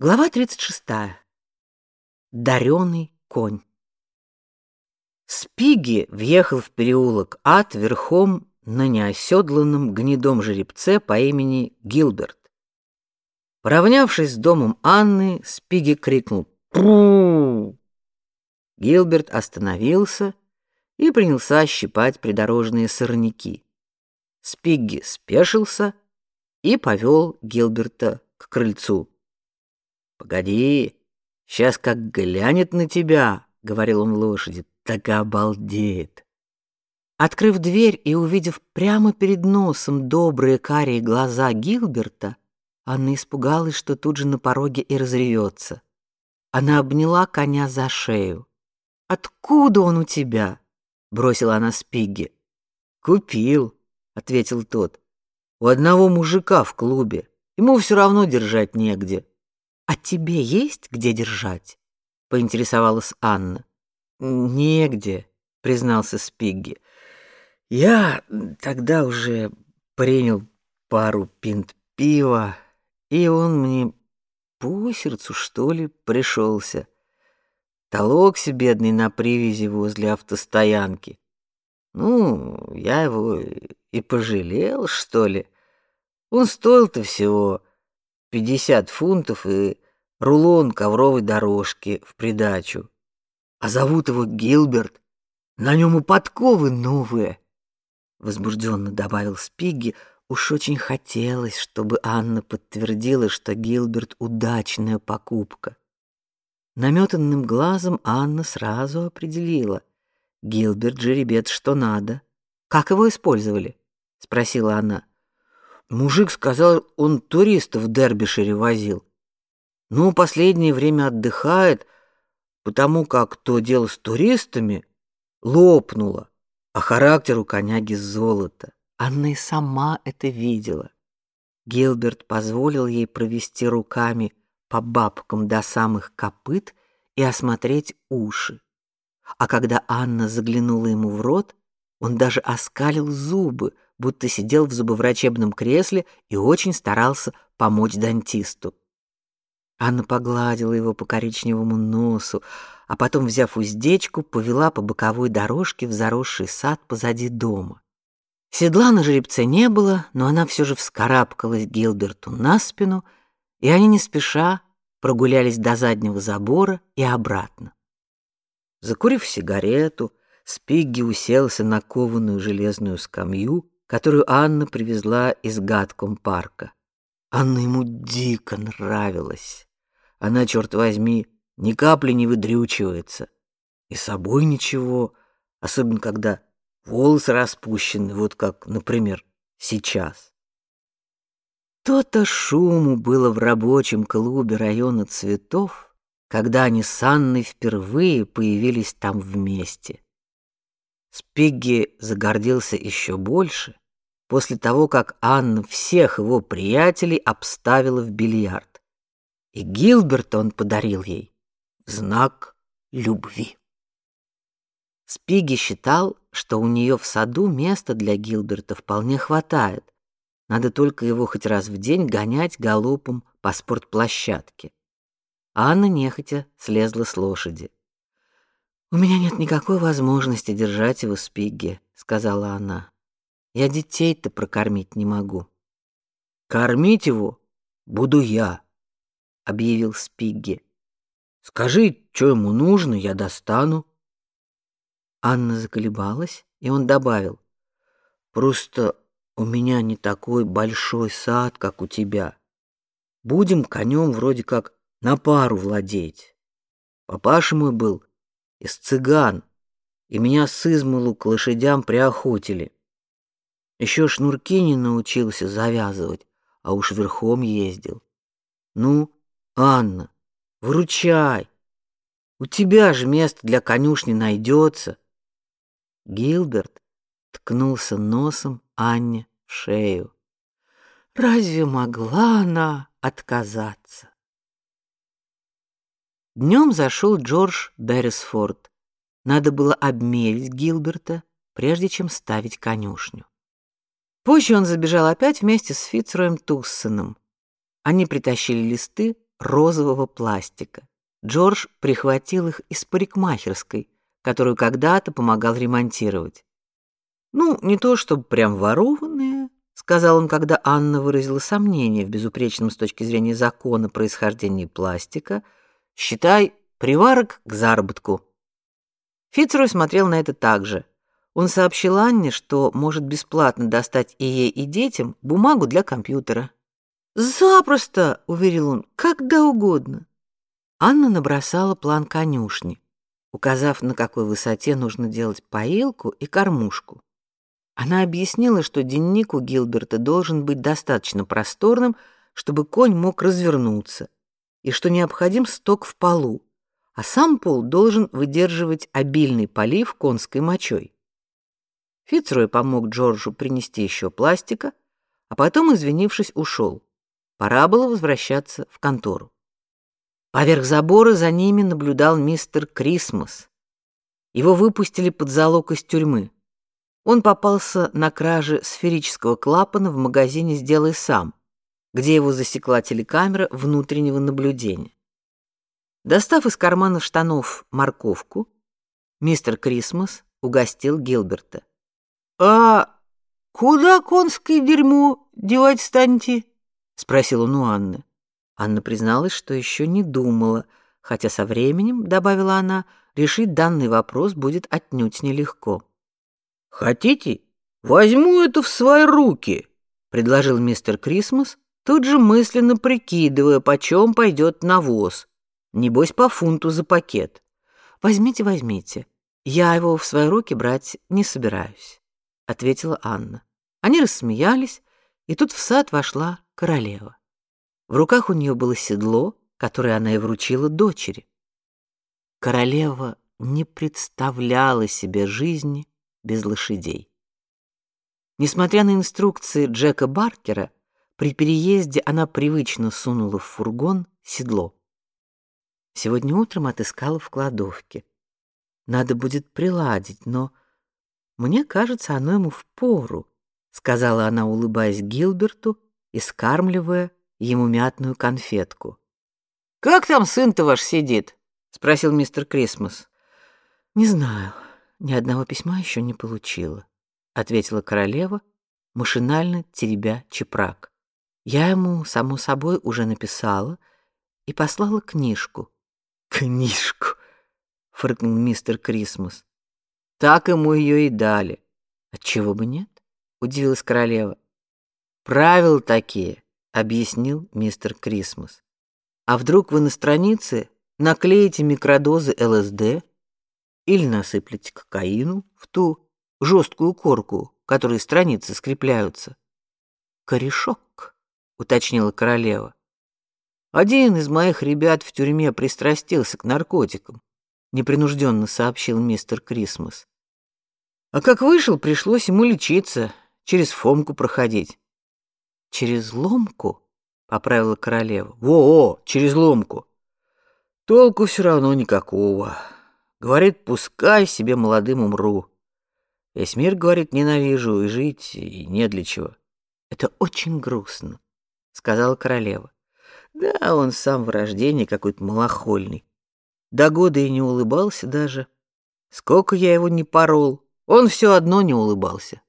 Глава 36. Дарёный конь. Спиги въехал в переулок Ад верхом на неоседланном гнедом жеребце по имени Гилберт. Поравнявшись с домом Анны, Спиги крикнул «Пру!». Гилберт остановился и принялся щипать придорожные сорняки. Спигги спешился и повел Гилберта к крыльцу. Погоди, сейчас как глянет на тебя, говорил он лошади, так обалдеет. Открыв дверь и увидев прямо перед носом добрые карие глаза Гилберта, Анна испугалась, что тут же на пороге и разревется. Она обняла коня за шею. Откуда он у тебя? бросила она Спигги. Купил, ответил тот. У одного мужика в клубе. Ему все равно держать негде. А тебе есть где держать? поинтересовалась Анна. Негде, признался Спигги. Я тогда уже принял пару пинт пива, и он мне по сердцу, что ли, пришелся. Толокся бедный на привязи возле автостоянки. Ну, я его и пожалел, что ли. Он стоил-то всего пятьдесят фунтов и рулон ковровой дорожки в придачу. А зовут его Гилберт. На нем и подковы новые. Возбужденно добавил Спиги. Уж очень хотелось, чтобы Анна подтвердила, что Гилберт удачная покупка. Наметанным глазом Анна сразу определила: Гилберт жеребец что надо. Как его использовали? спросила она. Мужик сказал, он туристов в Дербишире возил. Ну, последнее время отдыхает, потому как то дело с туристами лопнуло, а характер у коняги золото. Анна и сама это видела. Гилберт позволил ей провести руками по бабкам до самых копыт и осмотреть уши. А когда Анна заглянула ему в рот, он даже оскалил зубы, будто сидел в зубоврачебном кресле и очень старался помочь дантисту. Анна погладила его по коричневому носу, а потом, взяв уздечку, повела по боковой дорожке в заросший сад позади дома. Седла на жеребце не было, но она все же вскарабкалась Гилберту на спину, и они не спеша прогулялись до заднего забора и обратно. Закурив сигарету, Спигги уселся на кованую железную скамью которую Анна привезла из Гадком парка. Анна ему дико нравилась. Она, черт возьми, ни капли не выдрючивается. И собой ничего, особенно когда волосы распущены, вот как, например, сейчас. То-то шуму было в рабочем клубе района цветов, когда они с Анной впервые появились там вместе. Спигги загордился еще больше после того, как Анна всех его приятелей обставила в бильярд. И Гилберт он подарил ей знак любви. Спиги считал, что у нее в саду места для Гилберта вполне хватает. Надо только его хоть раз в день гонять галопом по спортплощадке. Анна нехотя слезла с лошади. У меня нет никакой возможности держать его с Пигги, сказала она. Я детей-то прокормить не могу. Кормить его буду я, объявил Спигги. Скажи, что ему нужно, я достану. Анна заколебалась, и он добавил: Просто у меня не такой большой сад, как у тебя. Будем конем вроде как на пару владеть. Папаша мой был из цыган, и меня с измалу к лошадям приохотили. Еще шнурки не научился завязывать, а уж верхом ездил. Ну, Анна, выручай. У тебя же место для конюшни найдется. Гилберт ткнулся носом Анне в шею. Разве могла она отказаться? Днем зашел Джордж Беррисфорд. Надо было обмерить Гилберта, прежде чем ставить конюшню. Позже он забежал опять вместе с Фицроем Туссеном. Они притащили листы, розового пластика. Джордж прихватил их из парикмахерской, которую когда-то помогал ремонтировать. Ну, не то чтобы прям ворованные, сказал он, когда Анна выразила сомнение в безупречном с точки зрения закона происхождении пластика. Считай, приварок к заработку. Фицрой смотрел на это так же. Он сообщил Анне, что может бесплатно достать и ей, и детям бумагу для компьютера. «Запросто!» — уверил он. «Когда угодно!» Анна набросала план конюшни, указав, на какой высоте нужно делать поилку и кормушку. Она объяснила, что денник у Гилберта должен быть достаточно просторным, чтобы конь мог развернуться, и что необходим сток в полу, а сам пол должен выдерживать обильный полив конской мочой. Фицрой помог Джорджу принести еще пластика, а потом, извинившись, ушел. Пора было возвращаться в контору. Поверх забора за ними наблюдал мистер Крисмас. Его выпустили под залог из тюрьмы. Он попался на краже сферического клапана в магазине «Сделай сам», где его засекла телекамера внутреннего наблюдения. Достав из кармана штанов морковку, мистер Крисмас угостил Гилберта. «А куда конское дерьмо девать станете?» — спросил он у Анны. Анна призналась, что еще не думала, хотя со временем, добавила она, решить данный вопрос будет отнюдь нелегко. Хотите, возьму это в свои руки, предложил мистер Крисмас, тут же мысленно прикидывая, почем пойдет навоз. Небось по фунту за пакет. Возьмите, возьмите. Я его в свои руки брать не собираюсь, ответила Анна. Они рассмеялись, и тут в сад вошла королева. В руках у нее было седло, которое она и вручила дочери. Королева не представляла себе жизни без лошадей. Несмотря на инструкции Джека Баркера, при переезде она привычно сунула в фургон седло. Сегодня утром отыскала в кладовке. Надо будет приладить, но мне кажется, оно ему впору, сказала она, улыбаясь Гилберту и скармливая ему мятную конфетку. Как там сын-то ваш сидит? спросил мистер Крисмас. Не знаю, ни одного письма еще не получила, ответила королева, машинально теребя чепрак. Я ему, само собой, уже написала и послала книжку. Книжку, фыркнул мистер Крисмас. Так ему ее и дали. Отчего бы нет? удивилась королева. Правила такие, объяснил мистер Крисмас. А вдруг вы на странице наклеите микродозы ЛСД или насыплете кокаину в ту жесткую корку, которой страницы скрепляются. Корешок, уточнила королева. Один из моих ребят в тюрьме пристрастился к наркотикам, непринужденно сообщил мистер Крисмас. А как вышел, пришлось ему лечиться, через Фомку проходить. Через ломку? поправила королева. Во, через ломку. Толку все равно никакого. Говорит, пускай себе молодым умру. Весь мир, говорит, ненавижу, и жить, и не для чего. Это очень грустно, сказала королева. Да, он сам в рождении какой-то малохольный. До года и не улыбался даже. Сколько я его не порол, он все одно не улыбался.